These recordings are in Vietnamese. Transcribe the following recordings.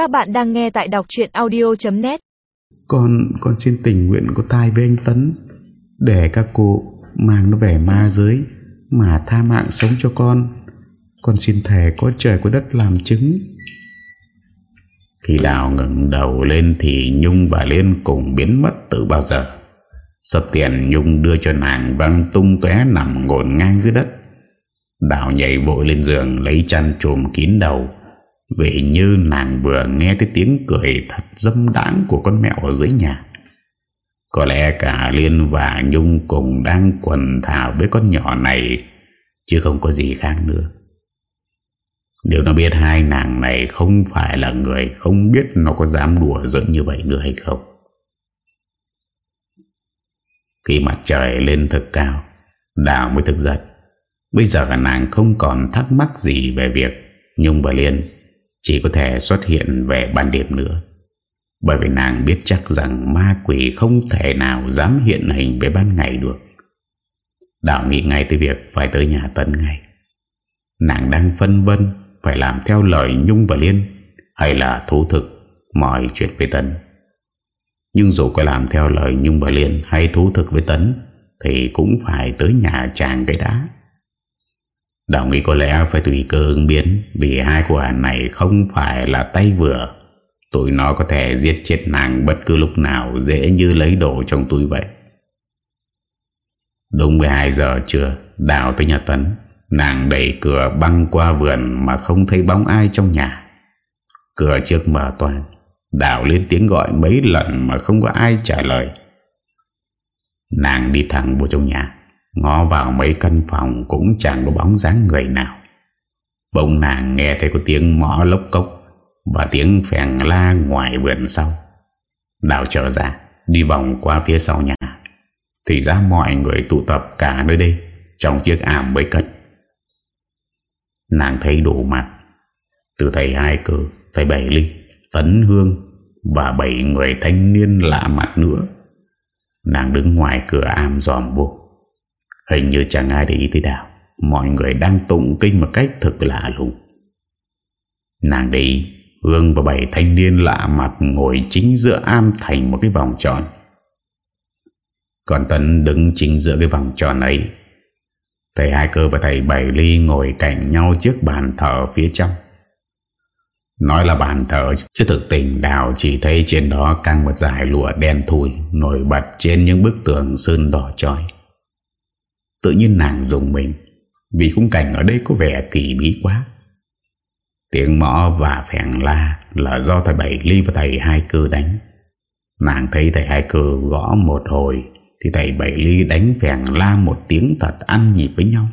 Các bạn đang nghe tại đọc chuyện audio.net Con, con xin tình nguyện có thai với anh Tấn Để các cô mang nó về ma giới Mà tha mạng sống cho con. Con xin thề có trời có đất làm chứng. Khi Đào ngừng đầu lên Thì Nhung và Liên cùng biến mất từ bao giờ. Sắp tiền Nhung đưa cho nàng văng tung tóe nằm ngổn ngang dưới đất. Đào nhảy vội lên giường Lấy chăn trùm kín đầu vì như nàng vừa nghe cái tiếng cười thật dâm đãng của con mèo ở dưới nhà. Có lẽ cả Liên và Nhung cùng đang quần thảo với con nhỏ này, Chứ không có gì khác nữa. Nếu nó biết hai nàng này không phải là người Không biết nó có dám đùa giỡn như vậy nữa hay không. Khi mặt trời lên thật cao, Đào mới thức giật. Bây giờ nàng không còn thắc mắc gì về việc Nhung và Liên chỉ có thể xuất hiện về ban đêm nữa. Bởi vì nàng biết chắc rằng ma quỷ không thể nào dám hiện hình về ban ngày được. Đạo nghĩ ngay tới việc phải tới nhà Tấn ngay. Nàng đang phân vân phải làm theo lời Nhung và Liên hay là thú thực mọi chuyện với Tấn. Nhưng dù có làm theo lời Nhung và Liên hay thú thực với Tấn thì cũng phải tới nhà chàng cái đá. Đào nghĩ có lẽ phải tùy cơ ứng biến, Vì hai cô hàn này không phải là tay vừa. Tụi nó có thể giết chết nàng bất cứ lúc nào, Dễ như lấy đồ trong túi vậy. Đúng 12 giờ trưa Đào tới nhà Tấn. Nàng đẩy cửa băng qua vườn Mà không thấy bóng ai trong nhà. Cửa trước mở toàn. Đào lên tiếng gọi mấy lần Mà không có ai trả lời. Nàng đi thẳng vô trong nhà. Ngó vào mấy căn phòng cũng chẳng có bóng dáng người nào. Bỗng nàng nghe thấy có tiếng mõ lốc cốc Và tiếng phèn la ngoài vườn sau. Đào trở ra, Đi vòng qua phía sau nhà. Thì ra mọi người tụ tập cả nơi đây, Trong chiếc ảm bấy cất Nàng thấy đủ mặt. Từ thầy hai cử, Thầy bảy ly, Tấn hương Và bảy người thanh niên lạ mặt nữa. Nàng đứng ngoài cửa am dòm vô Hình như chẳng ai để ý tới đào. Mọi người đang tụng kinh một cách thực lạ lùng. Nàng đi Hương và bảy thanh niên lạ mặt Ngồi chính giữa am thành một cái vòng tròn. Còn Tấn đứng chính giữa cái vòng tròn ấy. Thầy Hai Cơ và thầy Bảy Ly ngồi cạnh nhau trước bàn thờ phía trong. Nói là bàn thờ, Chứ thực tình đào chỉ thấy trên đó căng một dải lụa đen thui Nổi bật trên những bức tường sơn đỏ trói Tự nhiên nàng dùng mình, Vì khung cảnh ở đây có vẻ kỳ bí quá. Tiếng mõ và phèn la Là do thầy Bảy Ly và thầy Hai Cơ đánh. Nàng thấy thầy Hai Cơ gõ một hồi, Thì thầy Bảy Ly đánh phèn la một tiếng thật ăn nhịp với nhau.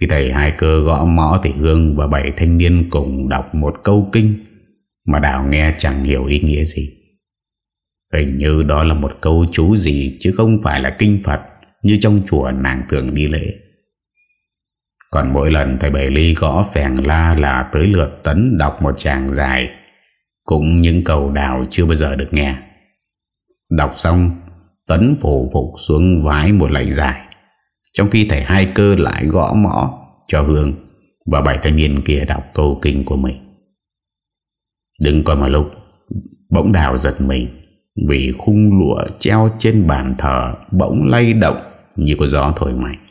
Khi thầy Hai Cơ gõ mõ Thì Hương và bảy thanh niên cùng đọc một câu kinh, Mà Đào nghe chẳng hiểu ý nghĩa gì. Hình như đó là một câu chú gì Chứ không phải là kinh Phật như trong chùa nàng thường đi lễ. Còn mỗi lần thầy Bảy Ly gõ phèn la là tới lượt Tấn đọc một tràng dài, cũng những câu đào chưa bao giờ được nghe. Đọc xong, Tấn phủ phục xuống vái một lạy dài, trong khi thầy hai cơ lại gõ mõ cho Hương và bảy thanh niên kia đọc câu kinh của mình. Đừng coi một lúc, bỗng đào giật mình vì khung lụa treo trên bàn thờ bỗng lay động như có gió thổi mạnh.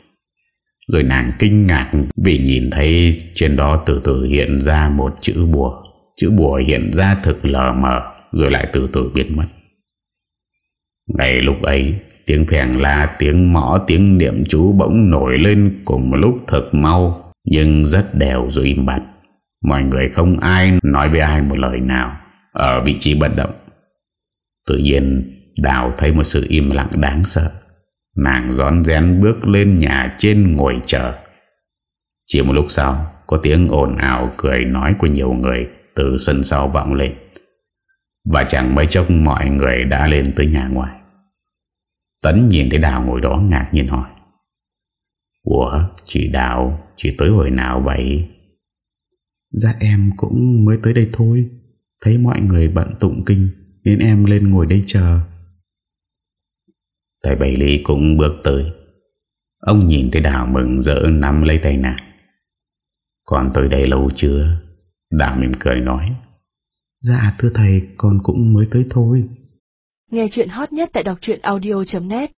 Rồi nàng kinh ngạc vì nhìn thấy trên đó từ từ hiện ra một chữ bùa. Chữ bùa hiện ra thực lờ mờ rồi lại từ từ biến mất. Ngày lúc ấy, tiếng phèn la, tiếng mõ, tiếng niệm chú bỗng nổi lên cùng một lúc thật mau nhưng rất đều rồi im bặt. Mọi người không ai nói với ai một lời nào ở vị trí bất động. Tự nhiên Đào thấy một sự im lặng đáng sợ Nàng gión rén bước lên nhà trên ngồi chờ. Chỉ một lúc sau, Có tiếng ồn ào cười nói của nhiều người Từ sân sau vọng lên. Và chẳng mấy chốc mọi người đã lên tới nhà ngoài. Tấn nhìn thấy Đào ngồi đó ngạc nhiên hỏi. Ủa, chị Đào, Chị tới hồi nào vậy? Dạ em cũng mới tới đây thôi. Thấy mọi người bận tụng kinh, Nên em lên ngồi đây chờ. Thầy Bảy Lý cũng bước tới. Ông nhìn thấy Đào mừng rỡ nắm lấy tay nàng. Còn tới đây lâu chưa? Đào mỉm cười nói. Dạ thưa thầy con cũng mới tới thôi. Nghe chuyện hot nhất tại đọc truyện audio.net